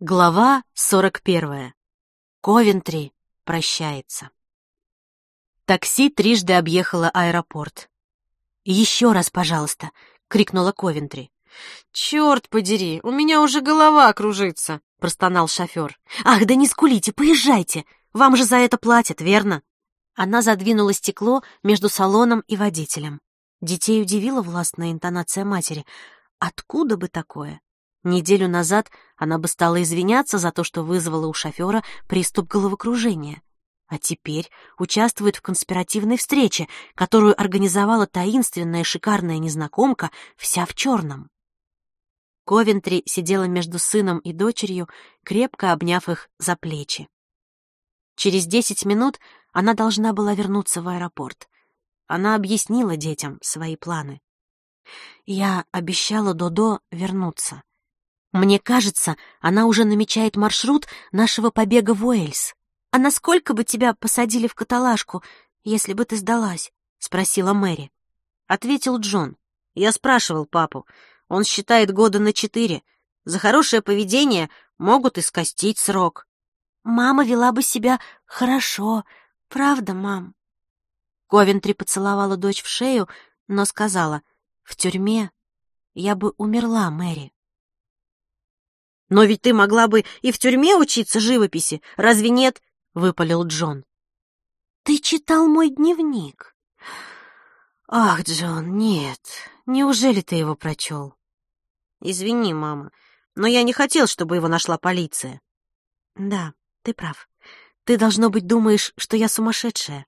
Глава 41. Ковентри прощается. Такси трижды объехало аэропорт. «Еще раз, пожалуйста!» — крикнула Ковентри. «Черт подери, у меня уже голова кружится!» — простонал шофер. «Ах, да не скулите, поезжайте! Вам же за это платят, верно?» Она задвинула стекло между салоном и водителем. Детей удивила властная интонация матери. Откуда бы такое? Неделю назад она бы стала извиняться за то, что вызвала у шофера приступ головокружения. А теперь участвует в конспиративной встрече, которую организовала таинственная шикарная незнакомка, вся в черном. Ковентри сидела между сыном и дочерью, крепко обняв их за плечи. Через десять минут она должна была вернуться в аэропорт. Она объяснила детям свои планы. «Я обещала Додо вернуться. Мне кажется, она уже намечает маршрут нашего побега в Уэльс. А насколько бы тебя посадили в каталажку, если бы ты сдалась? спросила Мэри. Ответил Джон. Я спрашивал папу. Он считает года на четыре. За хорошее поведение могут и скостить срок. Мама вела бы себя хорошо, правда, мам? Ковентри поцеловала дочь в шею, но сказала, «В тюрьме я бы умерла, Мэри». «Но ведь ты могла бы и в тюрьме учиться живописи, разве нет?» — выпалил Джон. «Ты читал мой дневник?» «Ах, Джон, нет. Неужели ты его прочел?» «Извини, мама, но я не хотел, чтобы его нашла полиция». «Да, ты прав. Ты, должно быть, думаешь, что я сумасшедшая».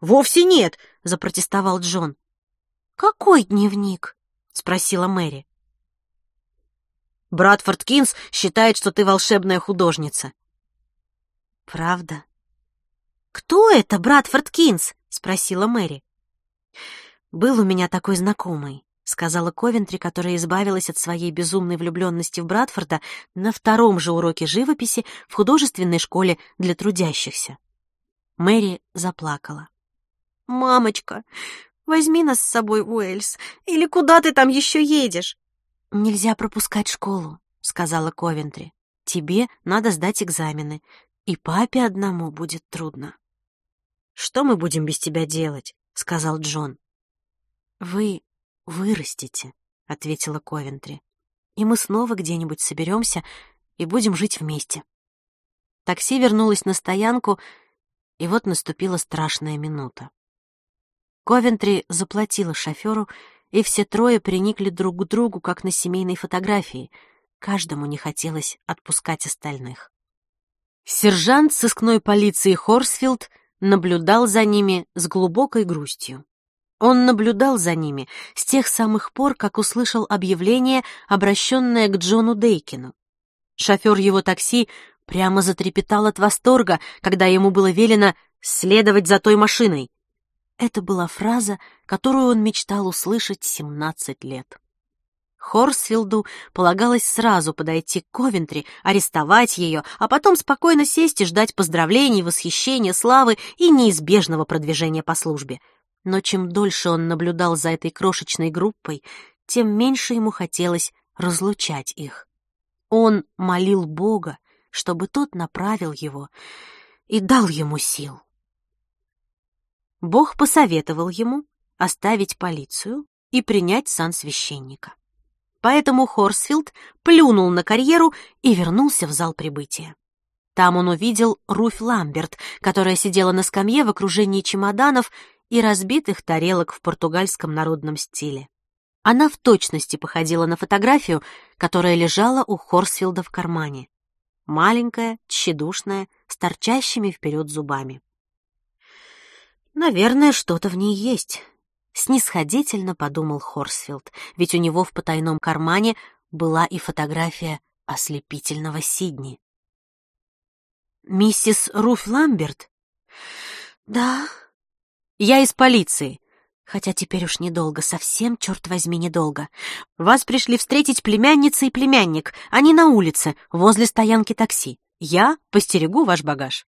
«Вовсе нет!» — запротестовал Джон. «Какой дневник?» — спросила Мэри. Братфорд Кинс считает, что ты волшебная художница. Правда? Кто это Братфорд Кинс? спросила Мэри. Был у меня такой знакомый, сказала Ковентри, которая избавилась от своей безумной влюбленности в Братфорда на втором же уроке живописи в художественной школе для трудящихся. Мэри заплакала. «Мамочка, возьми нас с собой в Уэльс, или куда ты там еще едешь?» «Нельзя пропускать школу», — сказала Ковентри. «Тебе надо сдать экзамены, и папе одному будет трудно». «Что мы будем без тебя делать?» — сказал Джон. «Вы вырастете», — ответила Ковентри. «И мы снова где-нибудь соберемся и будем жить вместе». Такси вернулось на стоянку, и вот наступила страшная минута. Ковентри заплатила шоферу и все трое приникли друг к другу, как на семейной фотографии. Каждому не хотелось отпускать остальных. Сержант сыскной полиции Хорсфилд наблюдал за ними с глубокой грустью. Он наблюдал за ними с тех самых пор, как услышал объявление, обращенное к Джону Дейкину. Шофер его такси прямо затрепетал от восторга, когда ему было велено следовать за той машиной. Это была фраза, которую он мечтал услышать 17 лет. Хорсфилду полагалось сразу подойти к Ковентри, арестовать ее, а потом спокойно сесть и ждать поздравлений, восхищения, славы и неизбежного продвижения по службе. Но чем дольше он наблюдал за этой крошечной группой, тем меньше ему хотелось разлучать их. Он молил Бога, чтобы тот направил его и дал ему сил. Бог посоветовал ему оставить полицию и принять сан священника. Поэтому Хорсфилд плюнул на карьеру и вернулся в зал прибытия. Там он увидел Руфь Ламберт, которая сидела на скамье в окружении чемоданов и разбитых тарелок в португальском народном стиле. Она в точности походила на фотографию, которая лежала у Хорсфилда в кармане. Маленькая, тщедушная, с торчащими вперед зубами. Наверное, что-то в ней есть. Снисходительно подумал Хорсфилд, ведь у него в потайном кармане была и фотография ослепительного Сидни. «Миссис Руф Ламберт?» «Да». «Я из полиции. Хотя теперь уж недолго, совсем, черт возьми, недолго. Вас пришли встретить племянница и племянник. Они на улице, возле стоянки такси. Я постерегу ваш багаж».